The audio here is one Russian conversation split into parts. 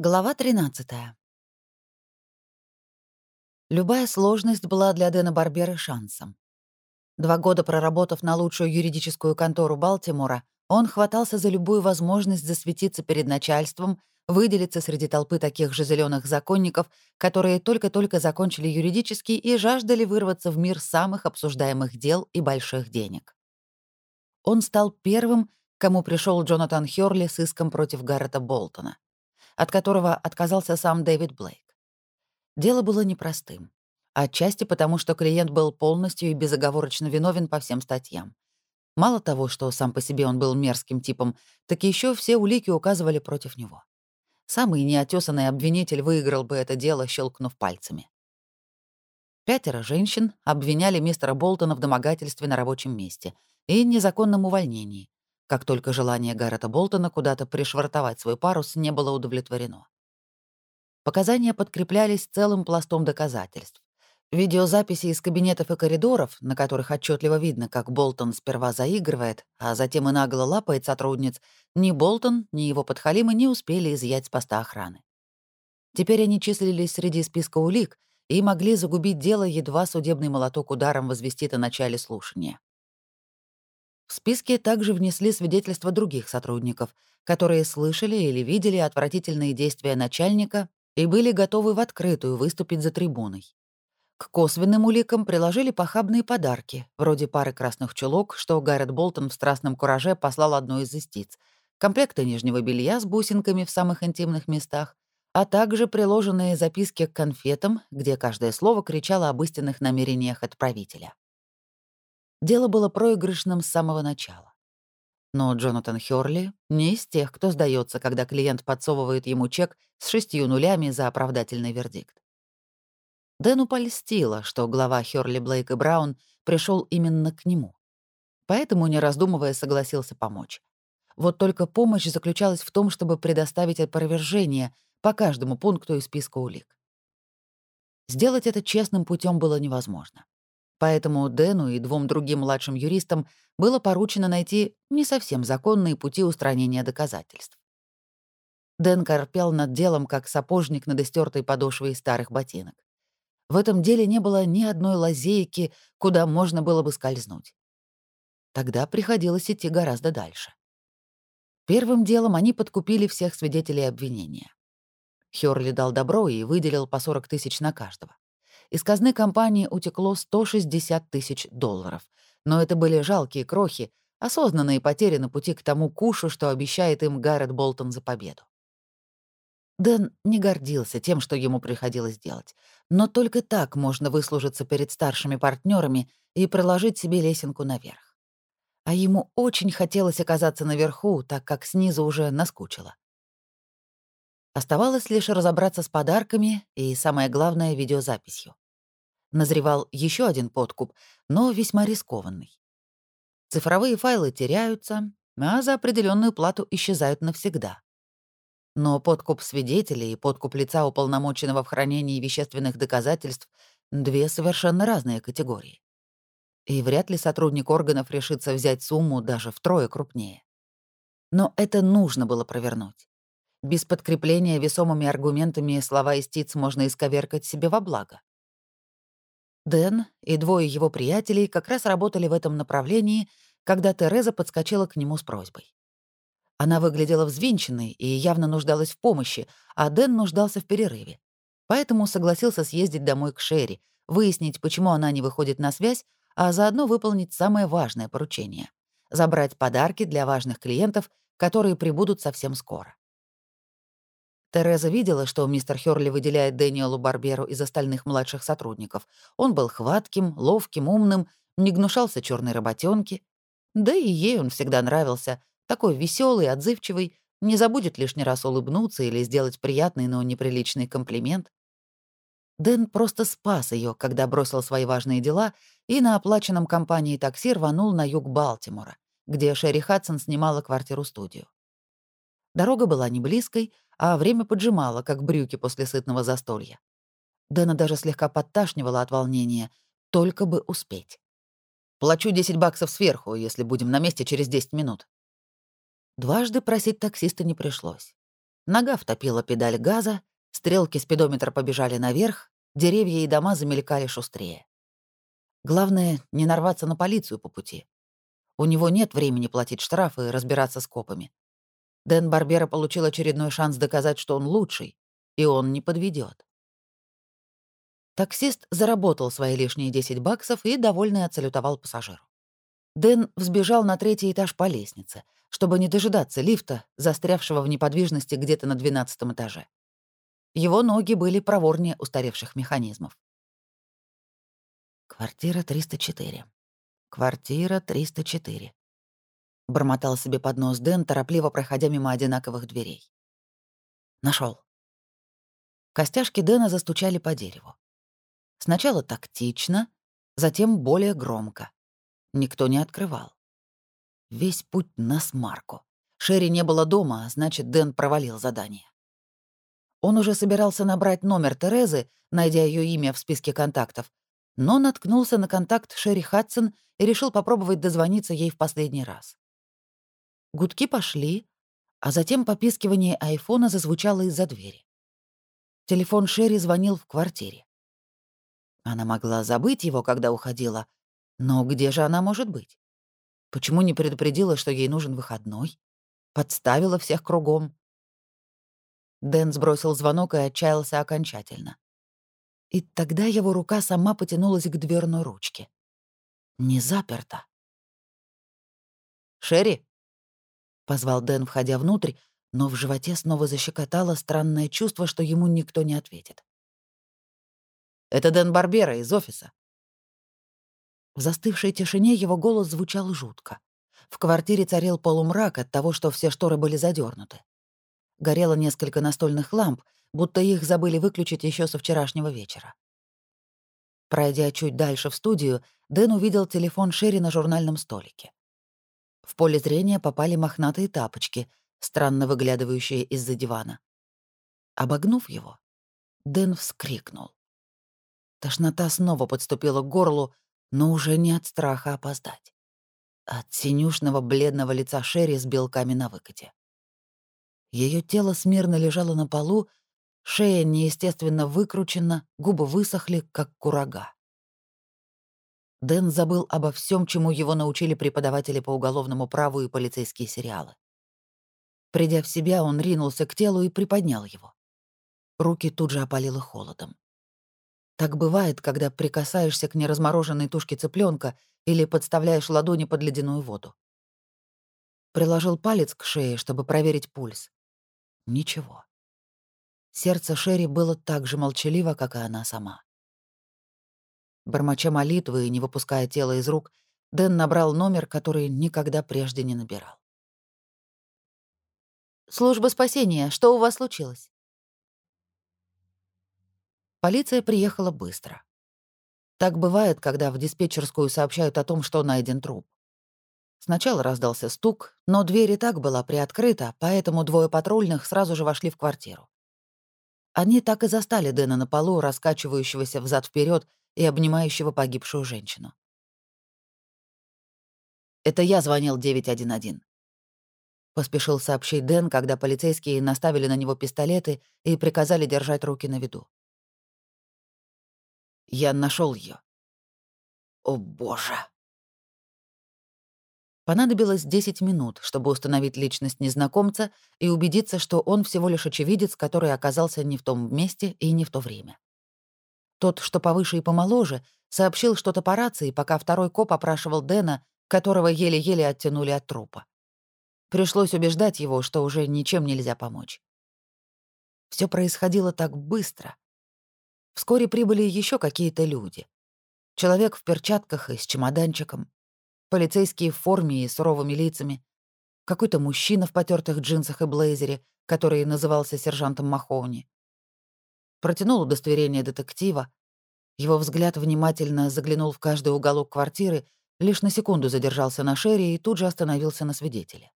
Глава 13. Любая сложность была для Дэна Барбера шансом. Два года проработав на лучшую юридическую контору Балтимора, он хватался за любую возможность засветиться перед начальством, выделиться среди толпы таких же зеленых законников, которые только-только закончили юридический и жаждали вырваться в мир самых обсуждаемых дел и больших денег. Он стал первым, кому пришел Джонатан Хёрли с иском против Гаррета Болтона от которого отказался сам Дэвид Блейк. Дело было непростым. Отчасти потому, что клиент был полностью и безоговорочно виновен по всем статьям. Мало того, что сам по себе он был мерзким типом, так еще все улики указывали против него. Самый неотесанный обвинитель выиграл бы это дело, щелкнув пальцами. Пятеро женщин обвиняли мистера Болтона в домогательстве на рабочем месте и незаконном увольнении, как только желание Гаррета Болтона куда-то пришвартовать свой парус не было удовлетворено. Показания подкреплялись целым пластом доказательств. Видеозаписи из кабинетов и коридоров, на которых отчетливо видно, как Болтон сперва заигрывает, а затем и нагло лапает сотрудниц, ни Болтон, ни его подхалимы не успели изъять с поста охраны. Теперь они числились среди списка улик и могли загубить дело, едва судебный молоток ударом возвестит о начале слушания. В списке также внесли свидетельства других сотрудников, которые слышали или видели отвратительные действия начальника и были готовы в открытую выступить за трибуной. К косвенным уликам приложили похабные подарки, вроде пары красных чулок, что Гаррет Болтон в страстном кураже послал одной из истиц, комплекта нижнего белья с бусинками в самых интимных местах, а также приложенные записки к конфетам, где каждое слово кричало об истинных намерениях отправителя. Дело было проигрышным с самого начала. Но Джонатан Хёрли не из тех, кто сдается, когда клиент подсовывает ему чек с шестью нулями за оправдательный вердикт. Дэну польстило, что глава Хёрли Блейк и Браун пришел именно к нему. Поэтому, не раздумывая, согласился помочь. Вот только помощь заключалась в том, чтобы предоставить опровержение по каждому пункту из списка улик. Сделать это честным путем было невозможно. Поэтому Дэну и двум другим младшим юристам было поручено найти не совсем законные пути устранения доказательств. Дэн корпел над делом, как сапожник над истертой подошвой старых ботинок. В этом деле не было ни одной лазейки, куда можно было бы скользнуть. Тогда приходилось идти гораздо дальше. Первым делом они подкупили всех свидетелей обвинения. Хёрли дал добро и выделил по 40 тысяч на каждого. Из казны компании утекло 160 тысяч долларов. Но это были жалкие крохи, осознанные потери на пути к тому кушу, что обещает им Гаррет Болтон за победу. Дэн не гордился тем, что ему приходилось делать, но только так можно выслужиться перед старшими партнерами и проложить себе лесенку наверх. А ему очень хотелось оказаться наверху, так как снизу уже наскучило. Оставалось лишь разобраться с подарками и, самое главное, видеозаписью. Назревал еще один подкуп, но весьма рискованный. Цифровые файлы теряются, а за определенную плату исчезают навсегда. Но подкуп свидетелей и подкуп лица уполномоченного в хранении вещественных доказательств — две совершенно разные категории. И вряд ли сотрудник органов решится взять сумму даже втрое крупнее. Но это нужно было провернуть. Без подкрепления весомыми аргументами слова истиц можно исковеркать себе во благо. Дэн и двое его приятелей как раз работали в этом направлении, когда Тереза подскочила к нему с просьбой. Она выглядела взвинченной и явно нуждалась в помощи, а Дэн нуждался в перерыве. Поэтому согласился съездить домой к Шерри, выяснить, почему она не выходит на связь, а заодно выполнить самое важное поручение — забрать подарки для важных клиентов, которые прибудут совсем скоро. Тереза видела, что мистер Хёрли выделяет Дэниелу Барберу из остальных младших сотрудников. Он был хватким, ловким, умным, не гнушался черной работенки. Да и ей он всегда нравился, такой веселый, отзывчивый, не забудет лишний раз улыбнуться или сделать приятный, но неприличный комплимент. Дэн просто спас ее, когда бросил свои важные дела и на оплаченном компанией такси рванул на юг Балтимора, где Шерри Хадсон снимала квартиру-студию. Дорога была не близкой, а время поджимало, как брюки после сытного застолья. Дэна даже слегка подташнивала от волнения, только бы успеть. «Плачу 10 баксов сверху, если будем на месте через 10 минут». Дважды просить таксиста не пришлось. Нога втопила педаль газа, стрелки спидометра побежали наверх, деревья и дома замелькали шустрее. Главное — не нарваться на полицию по пути. У него нет времени платить штрафы и разбираться с копами. Дэн Барбера получил очередной шанс доказать, что он лучший, и он не подведет. Таксист заработал свои лишние 10 баксов и довольный отсалютовал пассажиру. Дэн взбежал на третий этаж по лестнице, чтобы не дожидаться лифта, застрявшего в неподвижности где-то на двенадцатом этаже. Его ноги были проворнее устаревших механизмов. Квартира 304. Квартира 304. Бормотал себе под нос Дэн, торопливо проходя мимо одинаковых дверей. Нашел. Костяшки Дэна застучали по дереву. Сначала тактично, затем более громко. Никто не открывал. Весь путь на смарку. Шерри не было дома, а значит, Дэн провалил задание. Он уже собирался набрать номер Терезы, найдя ее имя в списке контактов, но наткнулся на контакт Шерри Хадсон и решил попробовать дозвониться ей в последний раз. Гудки пошли, а затем попискивание айфона зазвучало из-за двери. Телефон Шерри звонил в квартире. Она могла забыть его, когда уходила, но где же она может быть? Почему не предупредила, что ей нужен выходной? Подставила всех кругом. Дэн сбросил звонок и отчаялся окончательно. И тогда его рука сама потянулась к дверной ручке. Не заперта. «Шерри?» — позвал Дэн, входя внутрь, но в животе снова защекотало странное чувство, что ему никто не ответит. «Это Дэн Барбера из офиса». В застывшей тишине его голос звучал жутко. В квартире царил полумрак от того, что все шторы были задернуты. Горело несколько настольных ламп, будто их забыли выключить еще со вчерашнего вечера. Пройдя чуть дальше в студию, Дэн увидел телефон Шерри на журнальном столике. В поле зрения попали мохнатые тапочки, странно выглядывающие из-за дивана. Обогнув его, Дэн вскрикнул. Тошнота снова подступила к горлу, но уже не от страха опоздать. От синюшного бледного лица Шерри с белками на выкате. Ее тело смирно лежало на полу, шея неестественно выкручена, губы высохли, как курага. Дэн забыл обо всем, чему его научили преподаватели по уголовному праву и полицейские сериалы. Придя в себя, он ринулся к телу и приподнял его. Руки тут же опалило холодом. Так бывает, когда прикасаешься к неразмороженной тушке цыпленка или подставляешь ладони под ледяную воду. Приложил палец к шее, чтобы проверить пульс. Ничего. Сердце Шерри было так же молчаливо, как и она сама. Бормоча молитвы и не выпуская тело из рук, Дэн набрал номер, который никогда прежде не набирал. «Служба спасения, что у вас случилось?» Полиция приехала быстро. Так бывает, когда в диспетчерскую сообщают о том, что найден труп. Сначала раздался стук, но дверь и так была приоткрыта, поэтому двое патрульных сразу же вошли в квартиру. Они так и застали Дэна на полу, раскачивающегося взад вперед и обнимающего погибшую женщину. «Это я звонил 911», — поспешил сообщить Дэн, когда полицейские наставили на него пистолеты и приказали держать руки на виду. «Я нашел ее. О, боже!» Понадобилось 10 минут, чтобы установить личность незнакомца и убедиться, что он всего лишь очевидец, который оказался не в том месте и не в то время. Тот, что повыше и помоложе, сообщил что-то по рации, пока второй коп опрашивал Дэна, которого еле-еле оттянули от трупа. Пришлось убеждать его, что уже ничем нельзя помочь. Все происходило так быстро. Вскоре прибыли еще какие-то люди. Человек в перчатках и с чемоданчиком, полицейские в форме и суровыми лицами, какой-то мужчина в потертых джинсах и блейзере, который назывался сержантом Махоуни. Протянул удостоверение детектива. Его взгляд внимательно заглянул в каждый уголок квартиры, лишь на секунду задержался на Шерри и тут же остановился на свидетеле.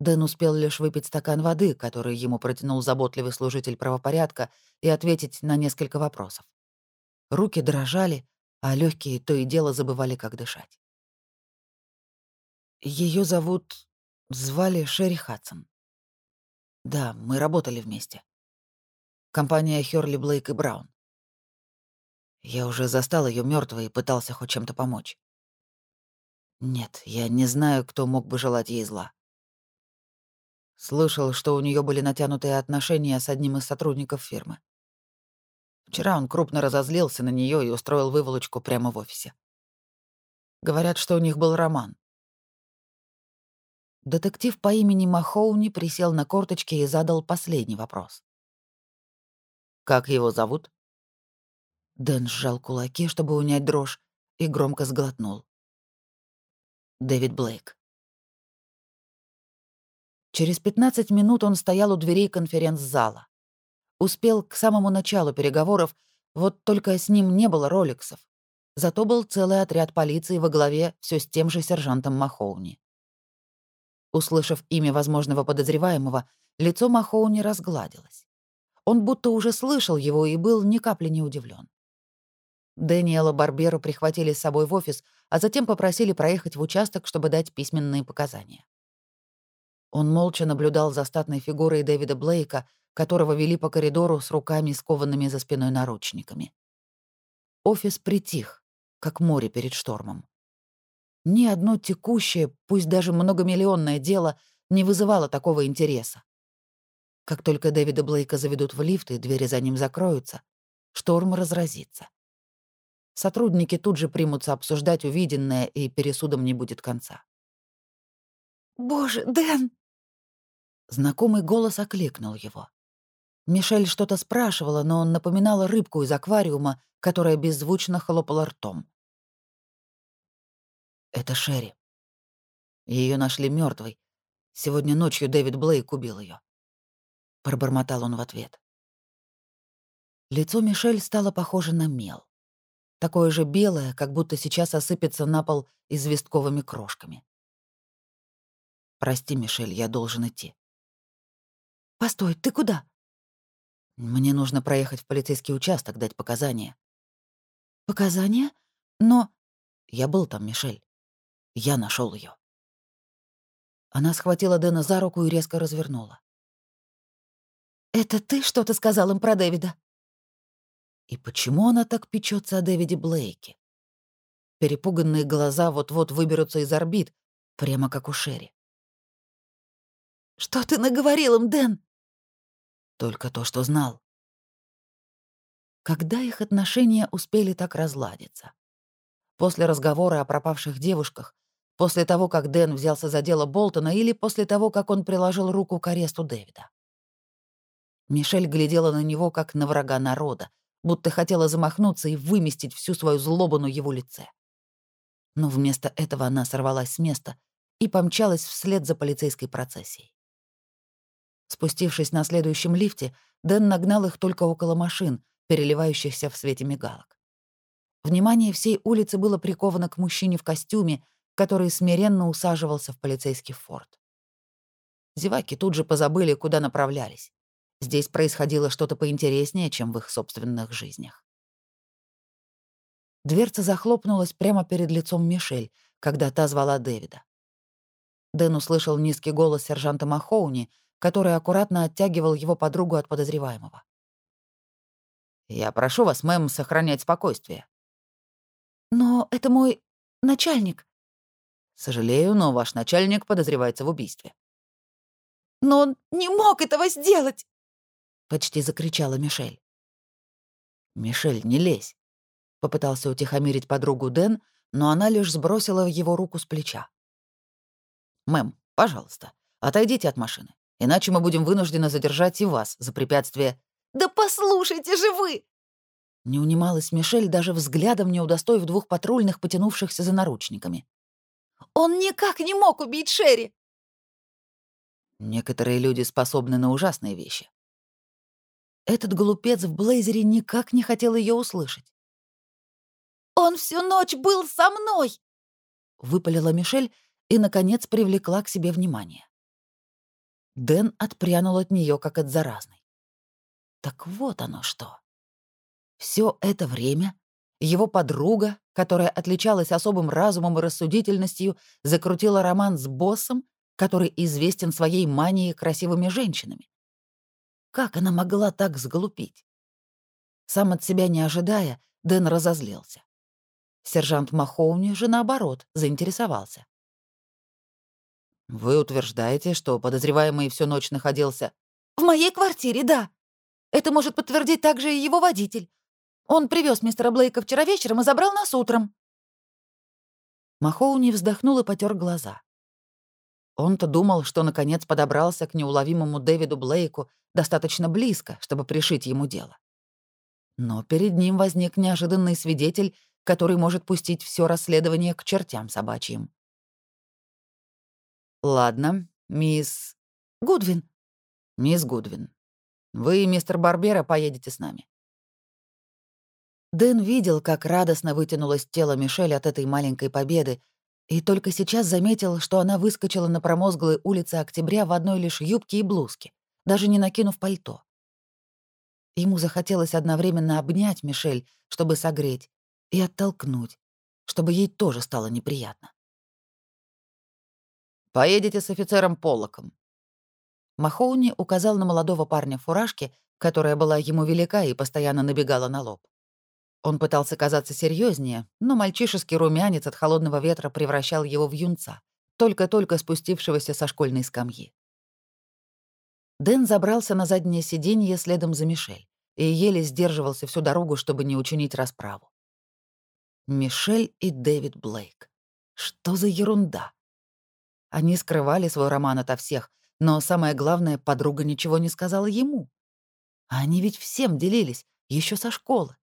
Дэн успел лишь выпить стакан воды, который ему протянул заботливый служитель правопорядка, и ответить на несколько вопросов. Руки дрожали, а легкие то и дело забывали, как дышать. Ее зовут... звали Шерри Хадсон. Да, мы работали вместе. Компания Хёрли Блейк и Браун. Я уже застал ее мертвой и пытался хоть чем-то помочь. Нет, я не знаю, кто мог бы желать ей зла. Слышал, что у нее были натянутые отношения с одним из сотрудников фирмы. Вчера он крупно разозлился на нее и устроил выволочку прямо в офисе. Говорят, что у них был роман. Детектив по имени Махоуни присел на корточки и задал последний вопрос. «Как его зовут?» Дэн сжал кулаки, чтобы унять дрожь, и громко сглотнул. Дэвид Блейк. Через 15 минут он стоял у дверей конференц-зала. Успел к самому началу переговоров, вот только с ним не было роликсов. Зато был целый отряд полиции во главе все с тем же сержантом Махоуни. Услышав имя возможного подозреваемого, лицо Махоуни разгладилось. Он будто уже слышал его и был ни капли не удивлен. Дэниела Барберу прихватили с собой в офис, а затем попросили проехать в участок, чтобы дать письменные показания. Он молча наблюдал за статной фигурой Дэвида Блейка, которого вели по коридору с руками, скованными за спиной наручниками. Офис притих, как море перед штормом. Ни одно текущее, пусть даже многомиллионное дело не вызывало такого интереса. Как только Дэвида Блейка заведут в лифт и двери за ним закроются, шторм разразится. Сотрудники тут же примутся обсуждать увиденное, и пересудом не будет конца. «Боже, Дэн!» Знакомый голос окликнул его. Мишель что-то спрашивала, но он напоминал рыбку из аквариума, которая беззвучно хлопала ртом. Это Шерри. Ее нашли мертвой. Сегодня ночью Дэвид Блейк убил ее. Пробормотал он в ответ. Лицо Мишель стало похоже на мел. Такое же белое, как будто сейчас осыпется на пол известковыми крошками. «Прости, Мишель, я должен идти». «Постой, ты куда?» «Мне нужно проехать в полицейский участок, дать показания». «Показания? Но...» «Я был там, Мишель. Я нашел ее. Она схватила Дэна за руку и резко развернула. «Это ты что-то сказал им про Дэвида?» И почему она так печется о Дэвиде Блейке? Перепуганные глаза вот-вот выберутся из орбит, прямо как у Шерри. «Что ты наговорил им, Дэн?» Только то, что знал. Когда их отношения успели так разладиться? После разговора о пропавших девушках, после того, как Дэн взялся за дело Болтона или после того, как он приложил руку к аресту Дэвида. Мишель глядела на него, как на врага народа, будто хотела замахнуться и выместить всю свою злобу на его лице. Но вместо этого она сорвалась с места и помчалась вслед за полицейской процессией. Спустившись на следующем лифте, Дэн нагнал их только около машин, переливающихся в свете мигалок. Внимание всей улицы было приковано к мужчине в костюме, который смиренно усаживался в полицейский форт. Зеваки тут же позабыли, куда направлялись. Здесь происходило что-то поинтереснее, чем в их собственных жизнях. Дверца захлопнулась прямо перед лицом Мишель, когда та звала Дэвида. Дэн услышал низкий голос сержанта Махоуни, который аккуратно оттягивал его подругу от подозреваемого. «Я прошу вас, мэм, сохранять спокойствие». «Но это мой начальник». «Сожалею, но ваш начальник подозревается в убийстве». «Но он не мог этого сделать!» — почти закричала Мишель. «Мишель, не лезь!» — попытался утихомирить подругу Дэн, но она лишь сбросила его руку с плеча. «Мэм, пожалуйста, отойдите от машины. Иначе мы будем вынуждены задержать и вас за препятствие...» «Да послушайте же вы!» Не унималась Мишель, даже взглядом не удостоив двух патрульных, потянувшихся за наручниками. «Он никак не мог убить Шерри!» Некоторые люди способны на ужасные вещи. Этот глупец в блейзере никак не хотел ее услышать. «Он всю ночь был со мной!» — выпалила Мишель и, наконец, привлекла к себе внимание. Дэн отпрянул от нее, как от заразной. Так вот оно что. Все это время его подруга, которая отличалась особым разумом и рассудительностью, закрутила роман с боссом, который известен своей манией красивыми женщинами, Как она могла так сглупить? Сам от себя не ожидая, Дэн разозлился. Сержант Махоуни же, наоборот, заинтересовался. «Вы утверждаете, что подозреваемый всю ночь находился...» «В моей квартире, да. Это может подтвердить также и его водитель. Он привез мистера Блейка вчера вечером и забрал нас утром». Махоуни вздохнул и потер глаза. Он-то думал, что наконец подобрался к неуловимому Дэвиду Блейку достаточно близко, чтобы пришить ему дело. Но перед ним возник неожиданный свидетель, который может пустить все расследование к чертям собачьим. «Ладно, мисс...» «Гудвин». «Мисс Гудвин, вы и мистер Барбера поедете с нами». Дэн видел, как радостно вытянулось тело Мишель от этой маленькой победы, и только сейчас заметил, что она выскочила на промозглые улицы Октября в одной лишь юбке и блузке, даже не накинув пальто. Ему захотелось одновременно обнять Мишель, чтобы согреть, и оттолкнуть, чтобы ей тоже стало неприятно. «Поедете с офицером Поллоком». Махоуни указал на молодого парня в фуражке, которая была ему велика и постоянно набегала на лоб. Он пытался казаться серьезнее, но мальчишеский румянец от холодного ветра превращал его в юнца, только-только спустившегося со школьной скамьи. Дэн забрался на заднее сиденье следом за Мишель и еле сдерживался всю дорогу, чтобы не учинить расправу. Мишель и Дэвид Блейк. Что за ерунда? Они скрывали свой роман ото всех, но самое главное, подруга ничего не сказала ему. Они ведь всем делились, еще со школы.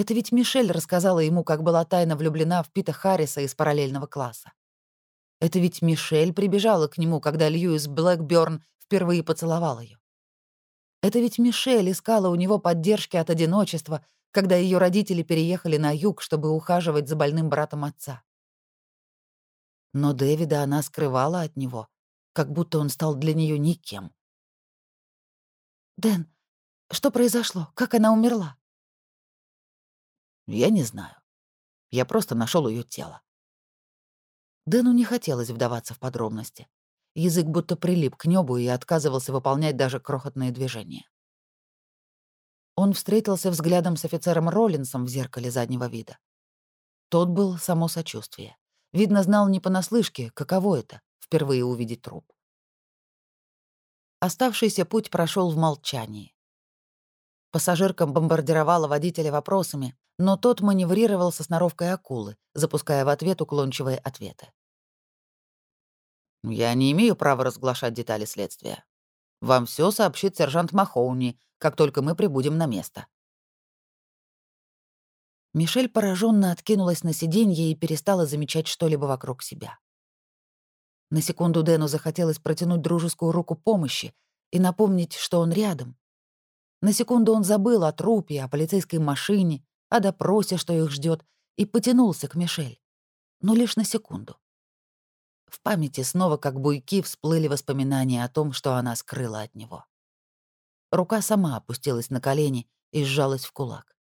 Это ведь Мишель рассказала ему, как была тайно влюблена в Пита Харриса из параллельного класса. Это ведь Мишель прибежала к нему, когда Льюис Блэкбёрн впервые поцеловал ее. Это ведь Мишель искала у него поддержки от одиночества, когда ее родители переехали на юг, чтобы ухаживать за больным братом отца. Но Дэвида она скрывала от него, как будто он стал для нее никем. «Дэн, что произошло? Как она умерла?» Я не знаю. Я просто нашел ее тело. Дэну не хотелось вдаваться в подробности. Язык будто прилип к небу и отказывался выполнять даже крохотные движения. Он встретился взглядом с офицером Роллинсом в зеркале заднего вида. Тот был само сочувствие. Видно, знал не понаслышке, каково это — впервые увидеть труп. Оставшийся путь прошел в молчании. Пассажиркам бомбардировала водителя вопросами, но тот маневрировал со сноровкой акулы, запуская в ответ уклончивые ответы. «Я не имею права разглашать детали следствия. Вам все сообщит сержант Махоуни, как только мы прибудем на место». Мишель пораженно откинулась на сиденье и перестала замечать что-либо вокруг себя. На секунду Дэну захотелось протянуть дружескую руку помощи и напомнить, что он рядом. На секунду он забыл о трупе, о полицейской машине, о допросе, что их ждет, и потянулся к Мишель. Но лишь на секунду. В памяти снова как буйки всплыли воспоминания о том, что она скрыла от него. Рука сама опустилась на колени и сжалась в кулак.